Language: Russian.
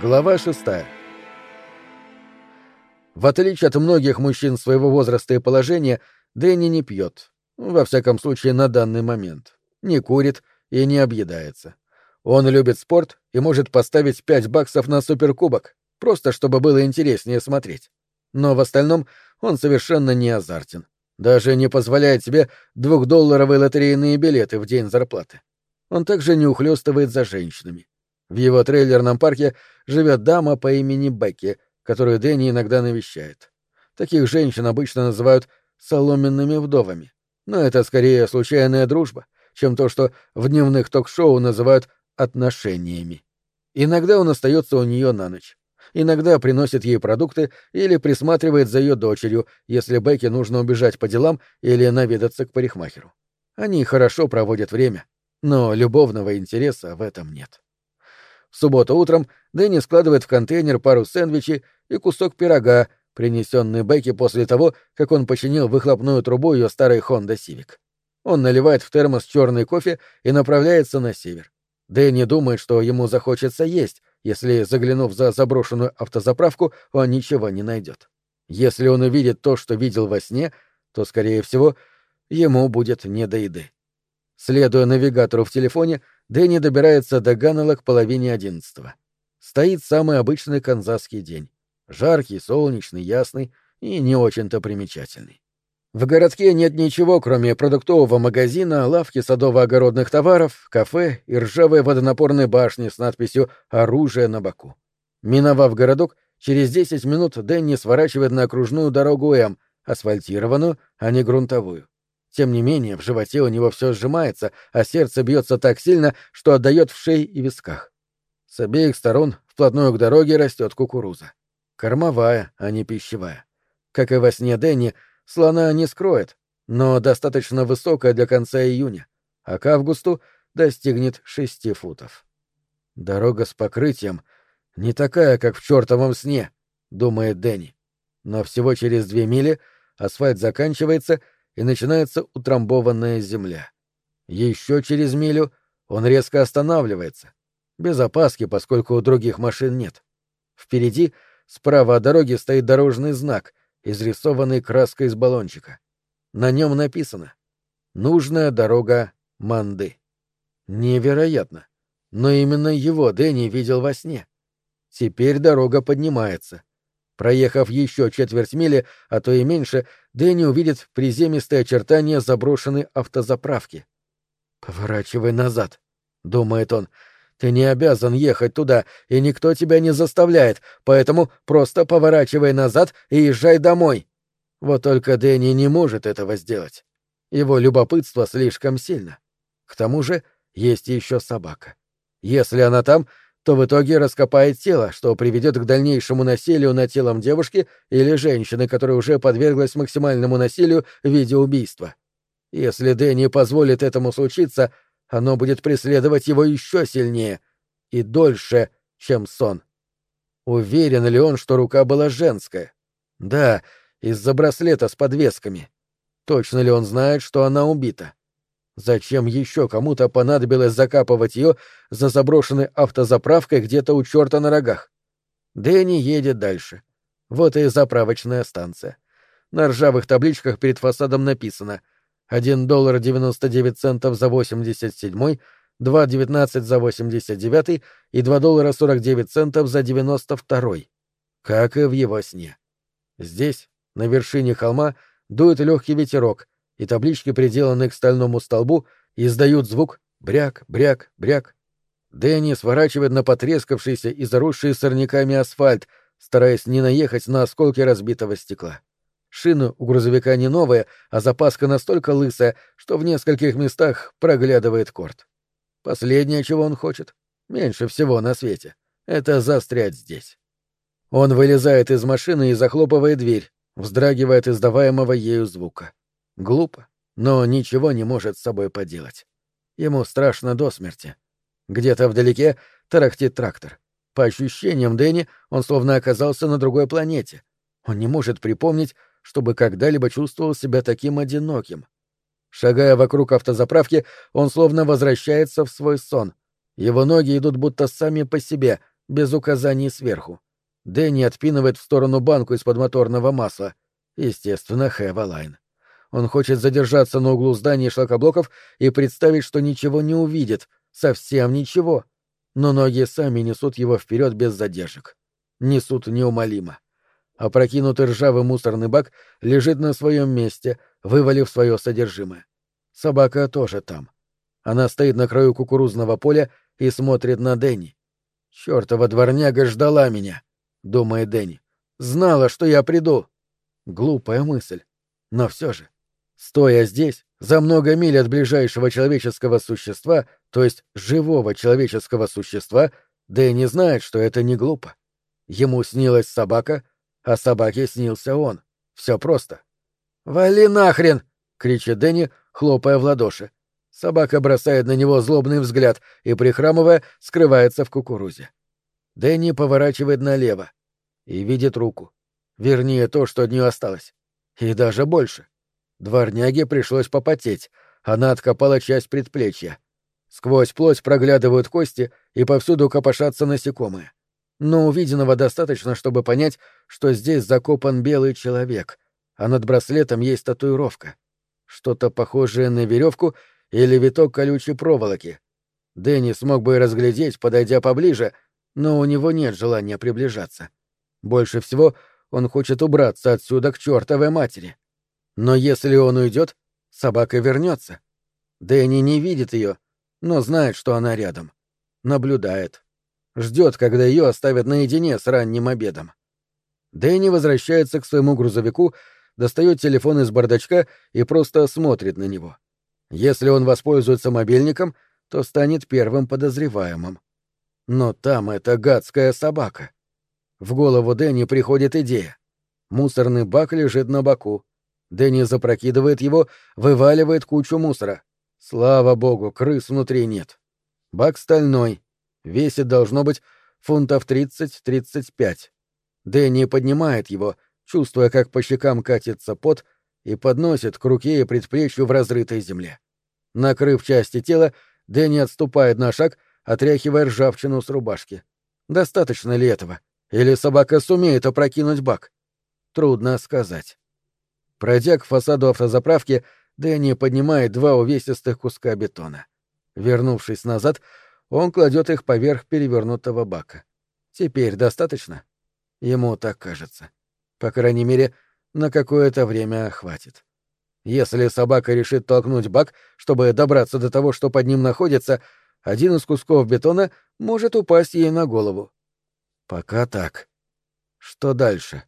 Глава шестая. В отличие от многих мужчин своего возраста и положения, Дэнни не пьет. Во всяком случае, на данный момент. Не курит и не объедается. Он любит спорт и может поставить пять баксов на суперкубок, просто чтобы было интереснее смотреть. Но в остальном он совершенно не азартен. Даже не позволяет себе двухдолларовые лотерейные билеты в день зарплаты. Он также не ухлёстывает за женщинами. В его трейлерном парке живет дама по имени Бекки, которую Дэнни иногда навещает. Таких женщин обычно называют соломенными вдовами. Но это скорее случайная дружба, чем то, что в дневных ток-шоу называют отношениями. Иногда он остается у нее на ночь. Иногда приносит ей продукты или присматривает за ее дочерью, если Бекки нужно убежать по делам или наведаться к парикмахеру. Они хорошо проводят время, но любовного интереса в этом нет. В субботу утром Дэнни складывает в контейнер пару сэндвичей и кусок пирога, принесенный Бекки после того, как он починил выхлопную трубу ее старой Honda Civic. Он наливает в термос черный кофе и направляется на север. Дэнни думает, что ему захочется есть, если, заглянув за заброшенную автозаправку, он ничего не найдет. Если он увидит то, что видел во сне, то, скорее всего, ему будет не до еды. Следуя навигатору в телефоне, Дэнни добирается до Ганнелла к половине одиннадцатого. Стоит самый обычный канзасский день. Жаркий, солнечный, ясный и не очень-то примечательный. В городке нет ничего, кроме продуктового магазина, лавки садово-огородных товаров, кафе и ржавой водонапорной башни с надписью «Оружие на боку». Миновав городок, через 10 минут Дэнни сворачивает на окружную дорогу М, асфальтированную, а не грунтовую. Тем не менее, в животе у него все сжимается, а сердце бьется так сильно, что отдает в шее и висках. С обеих сторон вплотную к дороге растет кукуруза. Кормовая, а не пищевая. Как и во сне Дэнни, слона не скроет, но достаточно высокая для конца июня, а к августу достигнет шести футов. Дорога с покрытием не такая, как в чертовом сне, думает Дэнни. Но всего через две мили асфальт заканчивается — и начинается утрамбованная земля. Еще через милю он резко останавливается. Без опаски, поскольку у других машин нет. Впереди, справа от дороги, стоит дорожный знак, изрисованный краской из баллончика. На нем написано «Нужная дорога Манды». Невероятно. Но именно его Дэнни видел во сне. Теперь дорога поднимается. Проехав еще четверть мили, а то и меньше, Дэнни увидит приземистые очертания заброшенной автозаправки. «Поворачивай назад», — думает он. «Ты не обязан ехать туда, и никто тебя не заставляет, поэтому просто поворачивай назад и езжай домой». Вот только Дэнни не может этого сделать. Его любопытство слишком сильно. К тому же есть еще собака. Если она там, то в итоге раскопает тело, что приведет к дальнейшему насилию над телом девушки или женщины, которая уже подверглась максимальному насилию в виде убийства. Если Дэнни позволит этому случиться, оно будет преследовать его еще сильнее и дольше, чем сон. Уверен ли он, что рука была женская? Да, из-за браслета с подвесками. Точно ли он знает, что она убита? Зачем еще кому-то понадобилось закапывать ее за заброшенной автозаправкой где-то у черта на рогах? Дэнни едет дальше. Вот и заправочная станция. На ржавых табличках перед фасадом написано «1 доллар 99 центов за 87 2,19 за 89 и 2 доллара 49 центов за 92 как и в его сне. Здесь, на вершине холма, дует легкий ветерок — и таблички, приделанные к стальному столбу, издают звук «бряк, бряк, бряк». Дэнни сворачивает на потрескавшийся и заросший сорняками асфальт, стараясь не наехать на осколки разбитого стекла. Шины у грузовика не новые, а запаска настолько лысая, что в нескольких местах проглядывает корт. Последнее, чего он хочет, меньше всего на свете, это застрять здесь. Он вылезает из машины и захлопывает дверь, вздрагивает издаваемого ею звука. Глупо, но ничего не может с собой поделать. Ему страшно до смерти. Где-то вдалеке тарахтит трактор. По ощущениям Дэнни, он словно оказался на другой планете. Он не может припомнить, чтобы когда-либо чувствовал себя таким одиноким. Шагая вокруг автозаправки, он словно возвращается в свой сон. Его ноги идут будто сами по себе, без указаний сверху. Дэнни отпинывает в сторону банку из-под моторного масла. Естественно, Хэвалайн. Он хочет задержаться на углу здания шлакоблоков и представить, что ничего не увидит, совсем ничего. Но ноги сами несут его вперед без задержек. Несут неумолимо. Опрокинутый ржавый мусорный бак лежит на своем месте, вывалив свое содержимое. Собака тоже там. Она стоит на краю кукурузного поля и смотрит на Дэнни. «Чёртова дворняга ждала меня», — думает Дэнни. «Знала, что я приду». Глупая мысль. Но все же. Стоя здесь, за много миль от ближайшего человеческого существа, то есть живого человеческого существа, Дэнни знает, что это не глупо. Ему снилась собака, а собаке снился он. Все просто. «Вали нахрен!» — кричит Дэнни, хлопая в ладоши. Собака бросает на него злобный взгляд и, прихрамывая, скрывается в кукурузе. Дэнни поворачивает налево и видит руку. Вернее, то, что от нее осталось. И даже больше. Дворняге пришлось попотеть. Она откопала часть предплечья. Сквозь плоть проглядывают кости и повсюду копошатся насекомые. Но увиденного достаточно, чтобы понять, что здесь закопан белый человек, а над браслетом есть татуировка. Что-то похожее на веревку или виток колючей проволоки. Дэнни смог бы разглядеть, подойдя поближе, но у него нет желания приближаться. Больше всего он хочет убраться отсюда к чертовой матери. Но если он уйдет, собака вернется. Дэнни не видит ее, но знает, что она рядом. Наблюдает. Ждет, когда ее оставят наедине с ранним обедом. Дэнни возвращается к своему грузовику, достает телефон из бардачка и просто смотрит на него. Если он воспользуется мобильником, то станет первым подозреваемым. Но там эта гадская собака. В голову Дэнни приходит идея. Мусорный бак лежит на боку. Дэнни запрокидывает его, вываливает кучу мусора. Слава богу, крыс внутри нет. Бак стальной. Весит, должно быть, фунтов 30-35. Дэнни поднимает его, чувствуя, как по щекам катится пот, и подносит к руке и предплечью в разрытой земле. Накрыв части тела, Дэнни отступает на шаг, отряхивая ржавчину с рубашки. Достаточно ли этого? Или собака сумеет опрокинуть бак? Трудно сказать. Пройдя к фасаду автозаправки, Дэнни поднимает два увесистых куска бетона. Вернувшись назад, он кладет их поверх перевернутого бака. Теперь достаточно? Ему так кажется. По крайней мере, на какое-то время хватит. Если собака решит толкнуть бак, чтобы добраться до того, что под ним находится, один из кусков бетона может упасть ей на голову. Пока так. Что дальше?